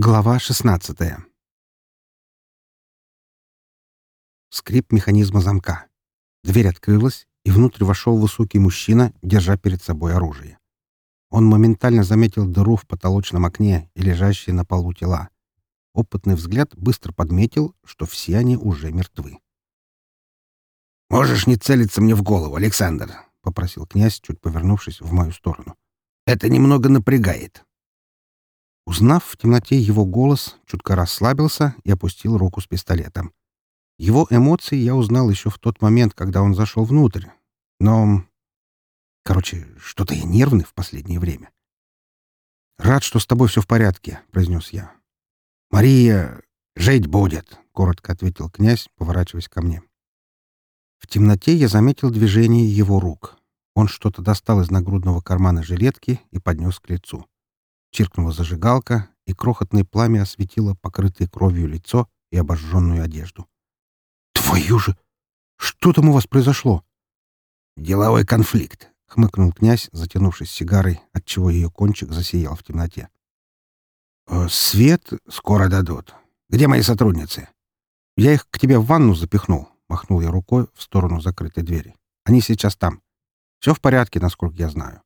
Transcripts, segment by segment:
Глава 16 Скрип механизма замка. Дверь открылась, и внутрь вошел высокий мужчина, держа перед собой оружие. Он моментально заметил дыру в потолочном окне и лежащие на полу тела. Опытный взгляд быстро подметил, что все они уже мертвы. «Можешь не целиться мне в голову, Александр», — попросил князь, чуть повернувшись в мою сторону. «Это немного напрягает». Узнав в темноте его голос, чутко расслабился и опустил руку с пистолетом. Его эмоции я узнал еще в тот момент, когда он зашел внутрь. Но... Короче, что-то я нервный в последнее время. «Рад, что с тобой все в порядке», — произнес я. «Мария жить будет», — коротко ответил князь, поворачиваясь ко мне. В темноте я заметил движение его рук. Он что-то достал из нагрудного кармана жилетки и поднес к лицу. Чиркнула зажигалка, и крохотное пламя осветило покрытое кровью лицо и обожженную одежду. «Твою же! Что там у вас произошло?» «Деловой конфликт», — хмыкнул князь, затянувшись сигарой, отчего ее кончик засиял в темноте. «Э, «Свет скоро дадут. Где мои сотрудницы?» «Я их к тебе в ванну запихнул», — махнул я рукой в сторону закрытой двери. «Они сейчас там. Все в порядке, насколько я знаю».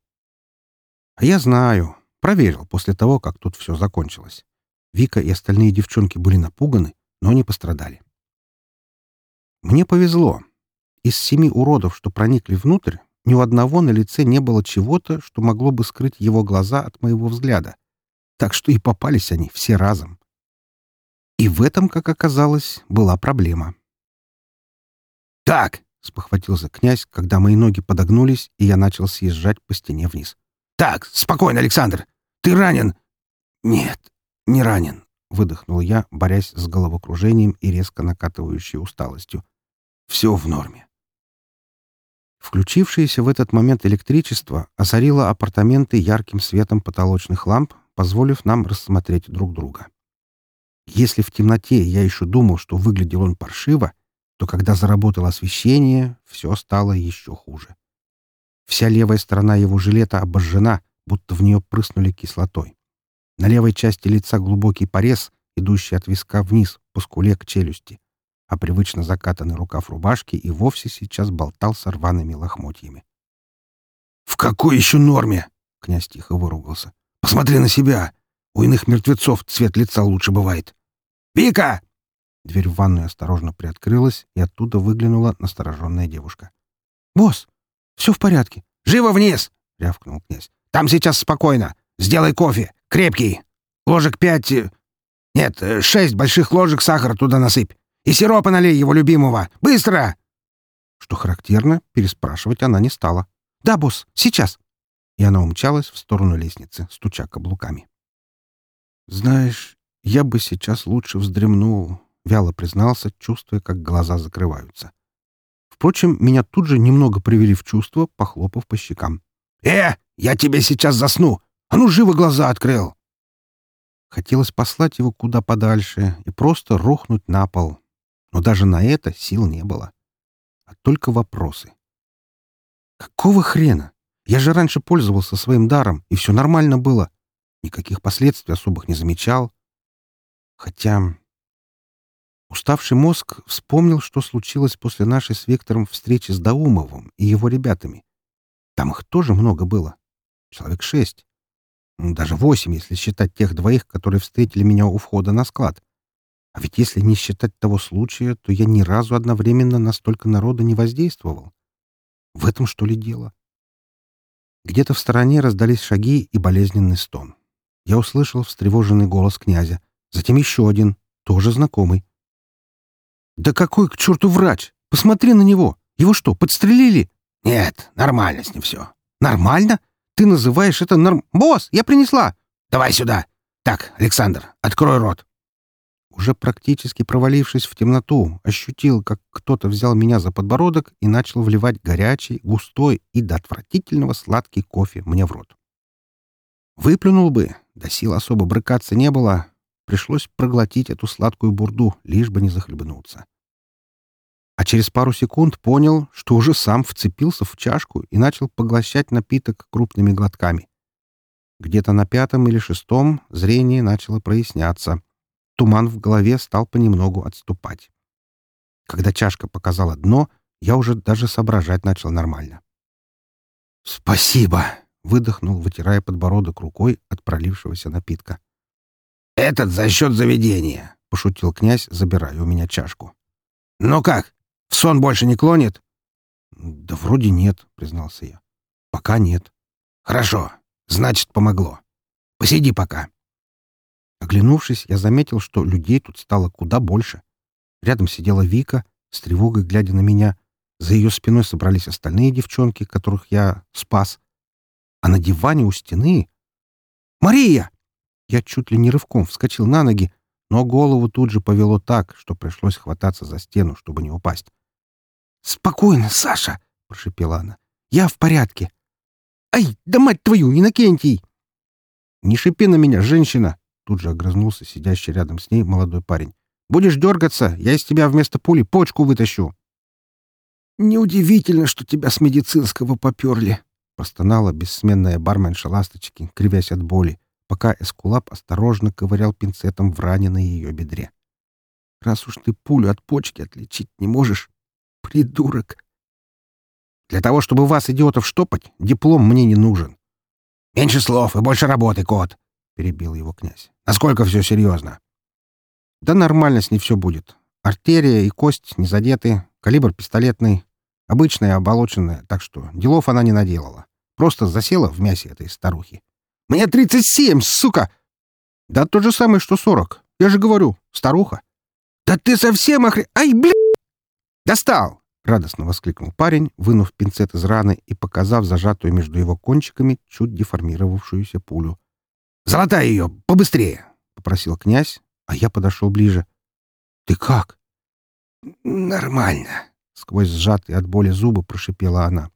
«А я знаю. Проверил после того, как тут все закончилось. Вика и остальные девчонки были напуганы, но не пострадали. Мне повезло. Из семи уродов, что проникли внутрь, ни у одного на лице не было чего-то, что могло бы скрыть его глаза от моего взгляда. Так что и попались они все разом. И в этом, как оказалось, была проблема. «Так!» — спохватился князь, когда мои ноги подогнулись, и я начал съезжать по стене вниз. «Так, спокойно, Александр! Ты ранен?» «Нет, не ранен», — выдохнул я, борясь с головокружением и резко накатывающей усталостью. «Все в норме». Включившееся в этот момент электричество озарило апартаменты ярким светом потолочных ламп, позволив нам рассмотреть друг друга. Если в темноте я еще думал, что выглядел он паршиво, то когда заработало освещение, все стало еще хуже. Вся левая сторона его жилета обожжена, будто в нее прыснули кислотой. На левой части лица глубокий порез, идущий от виска вниз, по скуле к челюсти, а привычно закатанный рукав рубашки и вовсе сейчас болтал с рваными лохмотьями. «В какой еще норме?» — князь тихо выругался. «Посмотри на себя! У иных мертвецов цвет лица лучше бывает!» «Вика!» Дверь в ванную осторожно приоткрылась, и оттуда выглянула настороженная девушка. «Босс, все в порядке!» «Живо вниз!» — рявкнул князь. Там сейчас спокойно. Сделай кофе. Крепкий. Ложек пять... Э, нет, э, шесть больших ложек сахара туда насыпь. И сиропа налей его любимого. Быстро!» Что характерно, переспрашивать она не стала. «Да, босс, сейчас!» И она умчалась в сторону лестницы, стуча каблуками. «Знаешь, я бы сейчас лучше вздремнул», — вяло признался, чувствуя, как глаза закрываются. Впрочем, меня тут же немного привели в чувство, похлопав по щекам. «Э, я тебе сейчас засну! А ну, живо глаза открыл!» Хотелось послать его куда подальше и просто рухнуть на пол. Но даже на это сил не было. А только вопросы. «Какого хрена? Я же раньше пользовался своим даром, и все нормально было. Никаких последствий особых не замечал. Хотя...» Уставший мозг вспомнил, что случилось после нашей с Виктором встречи с Даумовым и его ребятами. Там их тоже много было. Человек шесть. Даже восемь, если считать тех двоих, которые встретили меня у входа на склад. А ведь если не считать того случая, то я ни разу одновременно на столько народа не воздействовал. В этом, что ли, дело? Где-то в стороне раздались шаги и болезненный стон. Я услышал встревоженный голос князя. Затем еще один, тоже знакомый. «Да какой к черту врач? Посмотри на него! Его что, подстрелили?» «Нет, нормально с ним все». «Нормально? Ты называешь это норм... Босс, я принесла!» «Давай сюда! Так, Александр, открой рот!» Уже практически провалившись в темноту, ощутил, как кто-то взял меня за подбородок и начал вливать горячий, густой и до отвратительного сладкий кофе мне в рот. Выплюнул бы, да сил особо брыкаться не было. Пришлось проглотить эту сладкую бурду, лишь бы не захлебнуться а через пару секунд понял, что уже сам вцепился в чашку и начал поглощать напиток крупными глотками. Где-то на пятом или шестом зрение начало проясняться. Туман в голове стал понемногу отступать. Когда чашка показала дно, я уже даже соображать начал нормально. «Спасибо!» — выдохнул, вытирая подбородок рукой от пролившегося напитка. «Этот за счет заведения!» — пошутил князь, забирая у меня чашку. «Ну как, в сон больше не клонит?» «Да вроде нет», — признался я. «Пока нет». «Хорошо. Значит, помогло. Посиди пока». Оглянувшись, я заметил, что людей тут стало куда больше. Рядом сидела Вика, с тревогой глядя на меня. За ее спиной собрались остальные девчонки, которых я спас. А на диване у стены... «Мария!» Я чуть ли не рывком вскочил на ноги, но голову тут же повело так, что пришлось хвататься за стену, чтобы не упасть. «Спокойно, Саша!» — прошепела она. «Я в порядке!» «Ай, да мать твою, Иннокентий!» «Не шипи на меня, женщина!» — тут же огрызнулся сидящий рядом с ней молодой парень. «Будешь дергаться, я из тебя вместо пули почку вытащу!» «Неудивительно, что тебя с медицинского поперли!» — простонала бессменная барменша ласточки, кривясь от боли, пока Эскулап осторожно ковырял пинцетом в раненой ее бедре. «Раз уж ты пулю от почки отличить не можешь, придурок!» «Для того, чтобы вас, идиотов, штопать, диплом мне не нужен». «Меньше слов и больше работы, кот!» — перебил его князь. «Насколько все серьезно?» «Да нормально с ней все будет. Артерия и кость не задеты, калибр пистолетный, обычная оболоченная, так что делов она не наделала. Просто засела в мясе этой старухи. Мне тридцать семь, сука!» «Да то же самое, что сорок. Я же говорю, старуха». «Да ты совсем охре... Ай, блин!» «Достал!» — радостно воскликнул парень, вынув пинцет из раны и показав зажатую между его кончиками чуть деформировавшуюся пулю. «Золотай ее! Побыстрее!» — попросил князь, а я подошел ближе. «Ты как?» «Нормально», — сквозь сжатые от боли зубы прошипела она.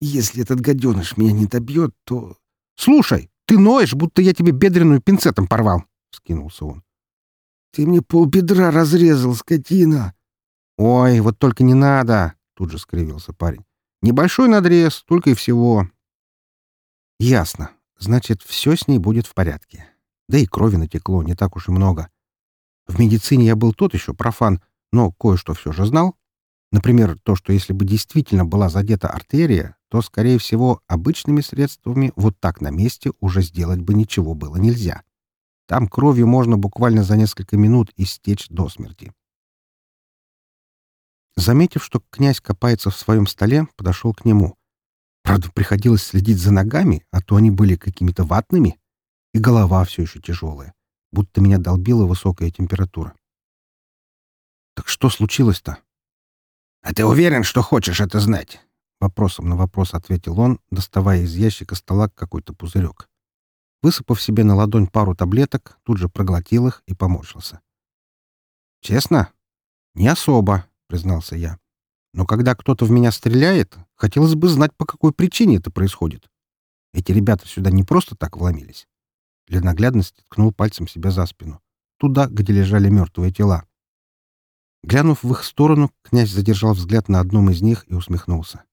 «Если этот гаденыш меня не добьет, то...» «Слушай, ты ноешь, будто я тебе бедренную пинцетом порвал!» — скинулся он. «Ты мне полбедра разрезал, скотина!» «Ой, вот только не надо!» — тут же скривился парень. «Небольшой надрез, только и всего». «Ясно. Значит, все с ней будет в порядке. Да и крови натекло не так уж и много. В медицине я был тот еще профан, но кое-что все же знал. Например, то, что если бы действительно была задета артерия, то, скорее всего, обычными средствами вот так на месте уже сделать бы ничего было нельзя. Там кровью можно буквально за несколько минут истечь до смерти. Заметив, что князь копается в своем столе, подошел к нему. Правда, приходилось следить за ногами, а то они были какими-то ватными, и голова все еще тяжелая, будто меня долбила высокая температура. «Так что случилось-то?» «А ты уверен, что хочешь это знать?» Вопросом на вопрос ответил он, доставая из ящика стола какой-то пузырек. Высыпав себе на ладонь пару таблеток, тут же проглотил их и поморщился. «Честно? Не особо», — признался я. «Но когда кто-то в меня стреляет, хотелось бы знать, по какой причине это происходит. Эти ребята сюда не просто так вломились». Для наглядности ткнул пальцем себя за спину. Туда, где лежали мертвые тела. Глянув в их сторону, князь задержал взгляд на одном из них и усмехнулся.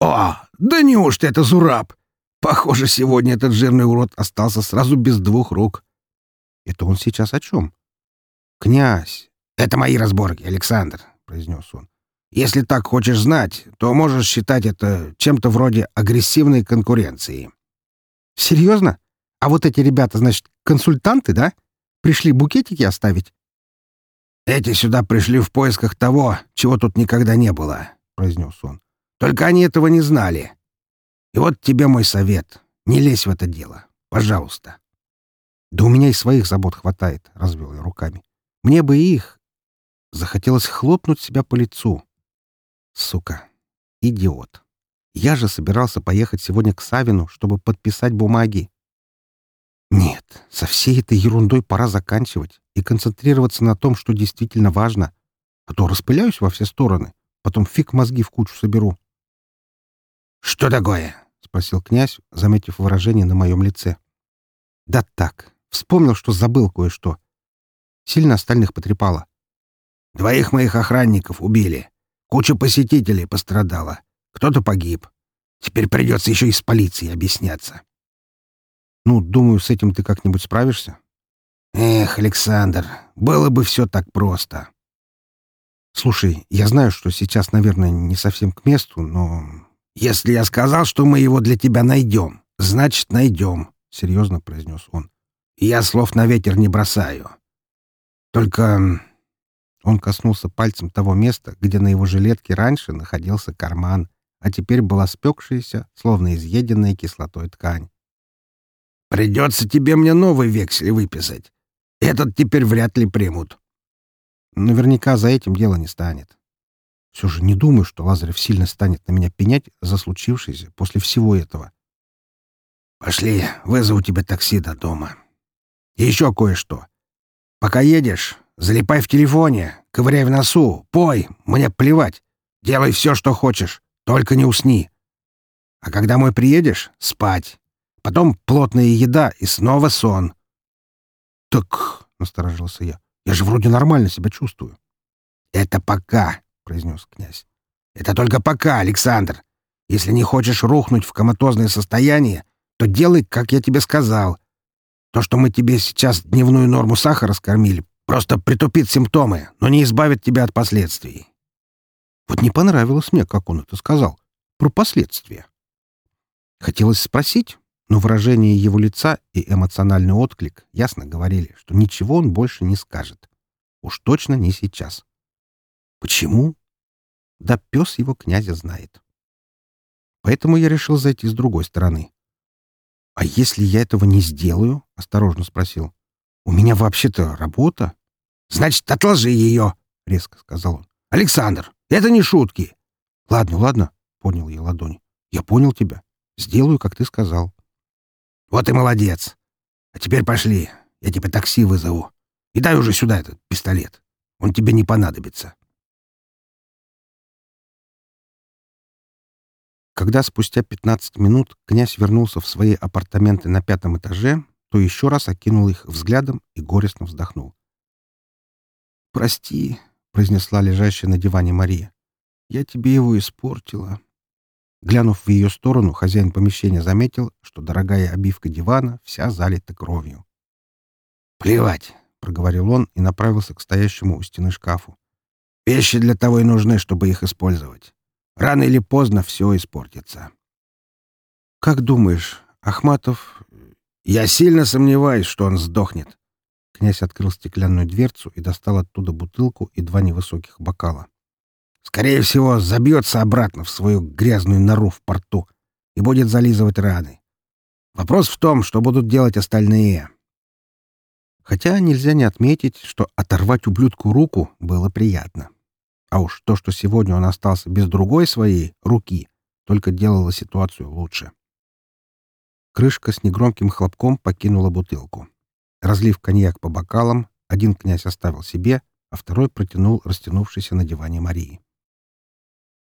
«О, да неужто это Зураб? Похоже, сегодня этот жирный урод остался сразу без двух рук». «Это он сейчас о чем?» «Князь!» «Это мои разборки, Александр», — произнес он. «Если так хочешь знать, то можешь считать это чем-то вроде агрессивной конкуренции». «Серьезно? А вот эти ребята, значит, консультанты, да? Пришли букетики оставить?» «Эти сюда пришли в поисках того, чего тут никогда не было», — произнес он. Только они этого не знали. И вот тебе мой совет. Не лезь в это дело. Пожалуйста. Да у меня и своих забот хватает, — развел я руками. Мне бы их. Захотелось хлопнуть себя по лицу. Сука. Идиот. Я же собирался поехать сегодня к Савину, чтобы подписать бумаги. Нет, со всей этой ерундой пора заканчивать и концентрироваться на том, что действительно важно. А то распыляюсь во все стороны, потом фиг мозги в кучу соберу. «Что такое?» — спросил князь, заметив выражение на моем лице. «Да так. Вспомнил, что забыл кое-что. Сильно остальных потрепало». «Двоих моих охранников убили. Куча посетителей пострадала. Кто-то погиб. Теперь придется еще и с полицией объясняться». Ну, думаю, с этим ты как-нибудь справишься. Эх, Александр, было бы все так просто. Слушай, я знаю, что сейчас, наверное, не совсем к месту, но... Если я сказал, что мы его для тебя найдем, значит, найдем, — серьезно произнес он. Я слов на ветер не бросаю. Только он коснулся пальцем того места, где на его жилетке раньше находился карман, а теперь была спекшаяся, словно изъеденная кислотой ткань. «Придется тебе мне новый вексель выписать. Этот теперь вряд ли примут». Наверняка за этим дело не станет. Все же не думаю, что Лазарев сильно станет на меня пенять за случившееся после всего этого. «Пошли, вызову тебе такси до дома. И еще кое-что. Пока едешь, залипай в телефоне, ковыряй в носу, пой, мне плевать. Делай все, что хочешь, только не усни. А когда мой приедешь, спать. Потом плотная еда и снова сон. — Так, — насторожился я, — я же вроде нормально себя чувствую. — Это пока, — произнес князь. — Это только пока, Александр. Если не хочешь рухнуть в коматозное состояние, то делай, как я тебе сказал. То, что мы тебе сейчас дневную норму сахара скормили, просто притупит симптомы, но не избавит тебя от последствий. Вот не понравилось мне, как он это сказал. Про последствия. Хотелось спросить, но выражение его лица и эмоциональный отклик ясно говорили, что ничего он больше не скажет. Уж точно не сейчас. Почему? Да пес его князя знает. Поэтому я решил зайти с другой стороны. «А если я этого не сделаю?» — осторожно спросил. «У меня вообще-то работа». «Значит, отложи ее!» — резко сказал он. «Александр, это не шутки!» «Ладно, ладно», — понял я ладонь. «Я понял тебя. Сделаю, как ты сказал». «Вот и молодец. А теперь пошли. Я тебе такси вызову. И дай уже сюда этот пистолет. Он тебе не понадобится». Когда спустя 15 минут князь вернулся в свои апартаменты на пятом этаже, то еще раз окинул их взглядом и горестно вздохнул. «Прости», — произнесла лежащая на диване Мария, — «я тебе его испортила». Глянув в ее сторону, хозяин помещения заметил, что дорогая обивка дивана вся залита кровью. «Плевать», — проговорил он и направился к стоящему у стены шкафу. «Вещи для того и нужны, чтобы их использовать. Рано или поздно все испортится. «Как думаешь, Ахматов...» «Я сильно сомневаюсь, что он сдохнет». Князь открыл стеклянную дверцу и достал оттуда бутылку и два невысоких бокала. «Скорее всего, забьется обратно в свою грязную нору в порту и будет зализывать раны. Вопрос в том, что будут делать остальные». Хотя нельзя не отметить, что оторвать ублюдку руку было приятно. А уж то, что сегодня он остался без другой своей руки, только делало ситуацию лучше. Крышка с негромким хлопком покинула бутылку. Разлив коньяк по бокалам, один князь оставил себе, а второй протянул растянувшийся на диване Марии.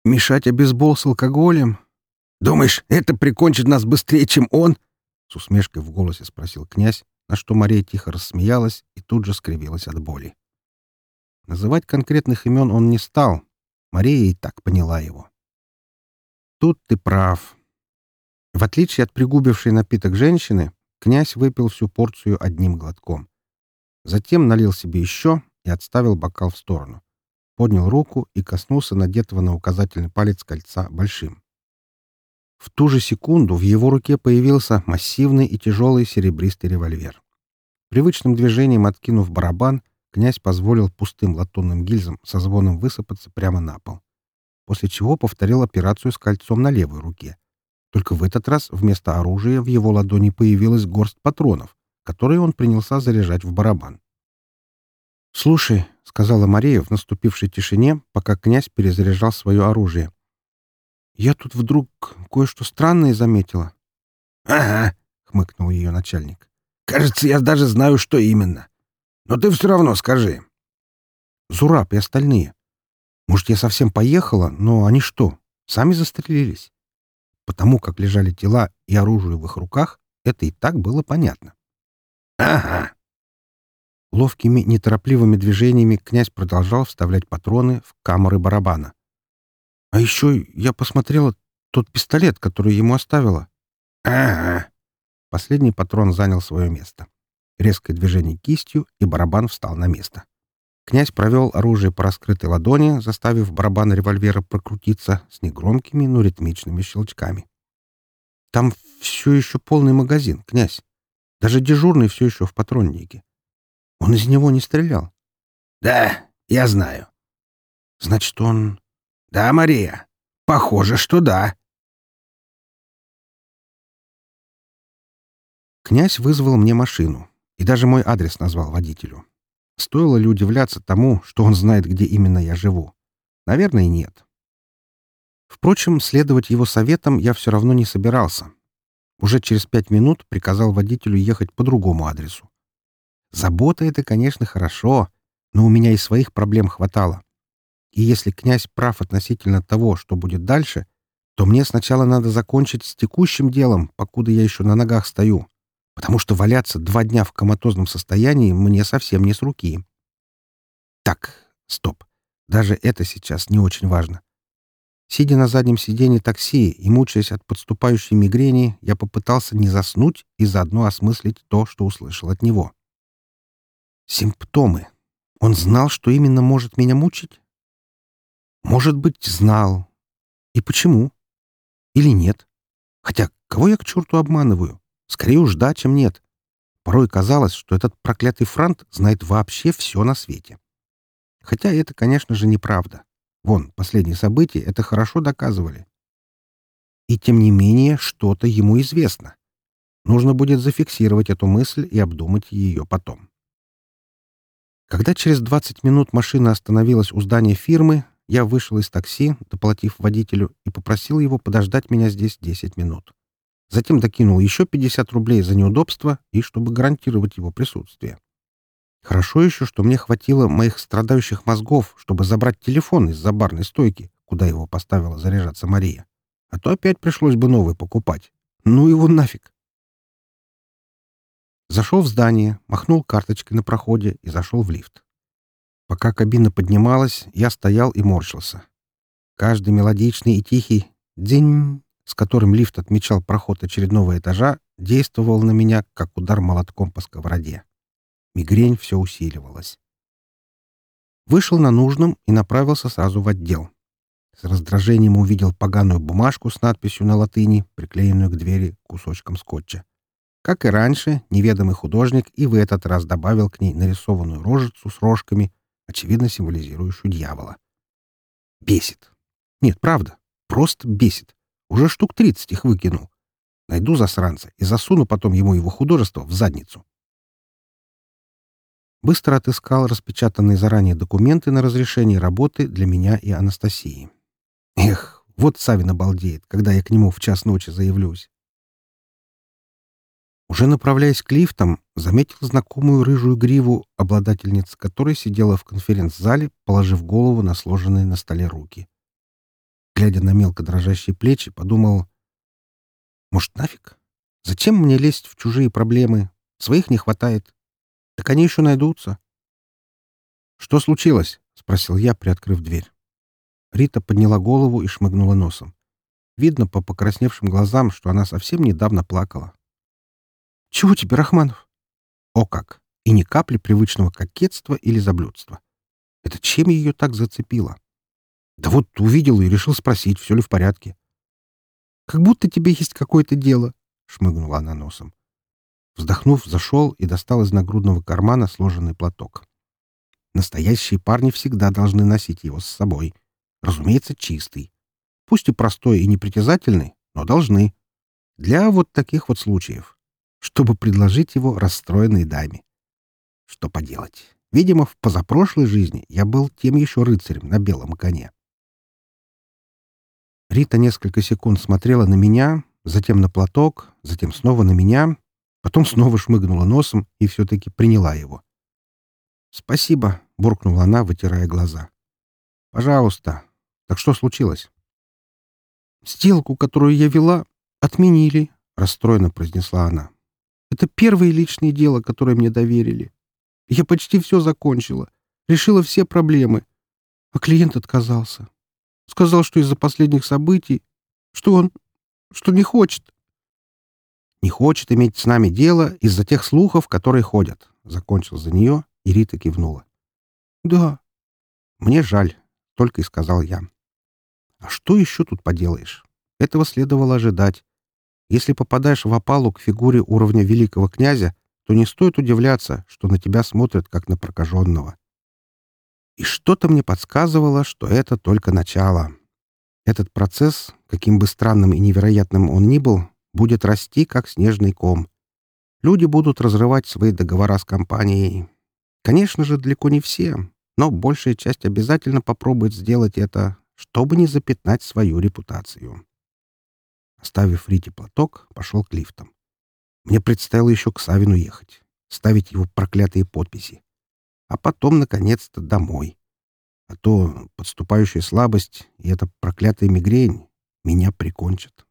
«Мешать обезбол с алкоголем? Думаешь, это прикончит нас быстрее, чем он?» С усмешкой в голосе спросил князь, на что Мария тихо рассмеялась и тут же скривилась от боли. Называть конкретных имен он не стал. Мария и так поняла его. Тут ты прав. В отличие от пригубившей напиток женщины, князь выпил всю порцию одним глотком. Затем налил себе еще и отставил бокал в сторону. Поднял руку и коснулся надетого на указательный палец кольца большим. В ту же секунду в его руке появился массивный и тяжелый серебристый револьвер. Привычным движением откинув барабан, князь позволил пустым латунным гильзам со звоном высыпаться прямо на пол. После чего повторил операцию с кольцом на левой руке. Только в этот раз вместо оружия в его ладони появилась горсть патронов, которые он принялся заряжать в барабан. «Слушай», — сказала Мария в наступившей тишине, пока князь перезаряжал свое оружие. «Я тут вдруг кое-что странное заметила». «Ага», — хмыкнул ее начальник. «Кажется, я даже знаю, что именно. Но ты все равно скажи. Зураб и остальные. Может, я совсем поехала, но они что, сами застрелились? Потому как лежали тела и оружие в их руках, это и так было понятно. Ага. Ловкими, неторопливыми движениями князь продолжал вставлять патроны в камеры барабана. А еще я посмотрела тот пистолет, который ему оставила. Ага. последний патрон занял свое место. Резкое движение кистью, и барабан встал на место. Князь провел оружие по раскрытой ладони, заставив барабан револьвера прокрутиться с негромкими, но ритмичными щелчками. «Там все еще полный магазин, князь. Даже дежурный все еще в патроннике. Он из него не стрелял». «Да, я знаю». «Значит, он...» «Да, Мария. Похоже, что да». Князь вызвал мне машину и даже мой адрес назвал водителю. Стоило ли удивляться тому, что он знает, где именно я живу? Наверное, нет. Впрочем, следовать его советам я все равно не собирался. Уже через пять минут приказал водителю ехать по другому адресу. Забота — это, конечно, хорошо, но у меня и своих проблем хватало. И если князь прав относительно того, что будет дальше, то мне сначала надо закончить с текущим делом, покуда я еще на ногах стою потому что валяться два дня в коматозном состоянии мне совсем не с руки. Так, стоп. Даже это сейчас не очень важно. Сидя на заднем сиденье такси и мучаясь от подступающей мигрени, я попытался не заснуть и заодно осмыслить то, что услышал от него. Симптомы. Он знал, что именно может меня мучить? Может быть, знал. И почему? Или нет? Хотя кого я к черту обманываю? Скорее уж да, чем нет. Порой казалось, что этот проклятый франт знает вообще все на свете. Хотя это, конечно же, неправда. Вон, последние события это хорошо доказывали. И тем не менее, что-то ему известно. Нужно будет зафиксировать эту мысль и обдумать ее потом. Когда через 20 минут машина остановилась у здания фирмы, я вышел из такси, доплатив водителю, и попросил его подождать меня здесь 10 минут. Затем докинул еще 50 рублей за неудобство и чтобы гарантировать его присутствие. Хорошо еще, что мне хватило моих страдающих мозгов, чтобы забрать телефон из-за барной стойки, куда его поставила заряжаться Мария. А то опять пришлось бы новый покупать. Ну его нафиг. Зашел в здание, махнул карточкой на проходе и зашел в лифт. Пока кабина поднималась, я стоял и морщился. Каждый мелодичный и тихий «день» с которым лифт отмечал проход очередного этажа, действовал на меня, как удар молотком по сковороде. Мигрень все усиливалась. Вышел на нужном и направился сразу в отдел. С раздражением увидел поганую бумажку с надписью на латыни, приклеенную к двери кусочком скотча. Как и раньше, неведомый художник и в этот раз добавил к ней нарисованную рожицу с рожками, очевидно символизирующую дьявола. Бесит. Нет, правда, просто бесит. Уже штук тридцать их выкинул. Найду засранца и засуну потом ему его художество в задницу. Быстро отыскал распечатанные заранее документы на разрешение работы для меня и Анастасии. Эх, вот Савин обалдеет, когда я к нему в час ночи заявлюсь. Уже направляясь к лифтам, заметил знакомую рыжую гриву, обладательница которой сидела в конференц-зале, положив голову на сложенные на столе руки глядя на мелко дрожащие плечи, подумал, может, нафиг? Зачем мне лезть в чужие проблемы? Своих не хватает. Так они еще найдутся. «Что случилось?» — спросил я, приоткрыв дверь. Рита подняла голову и шмыгнула носом. Видно по покрасневшим глазам, что она совсем недавно плакала. «Чего тебе, Рахманов?» О как! И ни капли привычного кокетства или заблюдства. Это чем ее так зацепило? Да вот увидел и решил спросить, все ли в порядке. «Как будто тебе есть какое-то дело», — шмыгнула она носом. Вздохнув, зашел и достал из нагрудного кармана сложенный платок. Настоящие парни всегда должны носить его с собой. Разумеется, чистый. Пусть и простой и непритязательный, но должны. Для вот таких вот случаев. Чтобы предложить его расстроенной даме. Что поделать? Видимо, в позапрошлой жизни я был тем еще рыцарем на белом коне. Рита несколько секунд смотрела на меня, затем на платок, затем снова на меня, потом снова шмыгнула носом и все-таки приняла его. «Спасибо», — буркнула она, вытирая глаза. «Пожалуйста. Так что случилось?» «Сделку, которую я вела, отменили», — расстроенно произнесла она. «Это первое личное дело, которое мне доверили. Я почти все закончила, решила все проблемы, а клиент отказался. Сказал, что из-за последних событий, что он, что не хочет. Не хочет иметь с нами дело из-за тех слухов, которые ходят. Закончил за нее, и Рита кивнула. Да. Мне жаль, только и сказал я. А что еще тут поделаешь? Этого следовало ожидать. Если попадаешь в опалу к фигуре уровня великого князя, то не стоит удивляться, что на тебя смотрят как на прокаженного. И что-то мне подсказывало, что это только начало. Этот процесс, каким бы странным и невероятным он ни был, будет расти, как снежный ком. Люди будут разрывать свои договора с компанией. Конечно же, далеко не все, но большая часть обязательно попробует сделать это, чтобы не запятнать свою репутацию. Оставив Рите платок, пошел к лифтам. Мне предстояло еще к Савину ехать, ставить его проклятые подписи. А потом, наконец-то, домой. А то подступающая слабость и эта проклятая мигрень меня прикончат.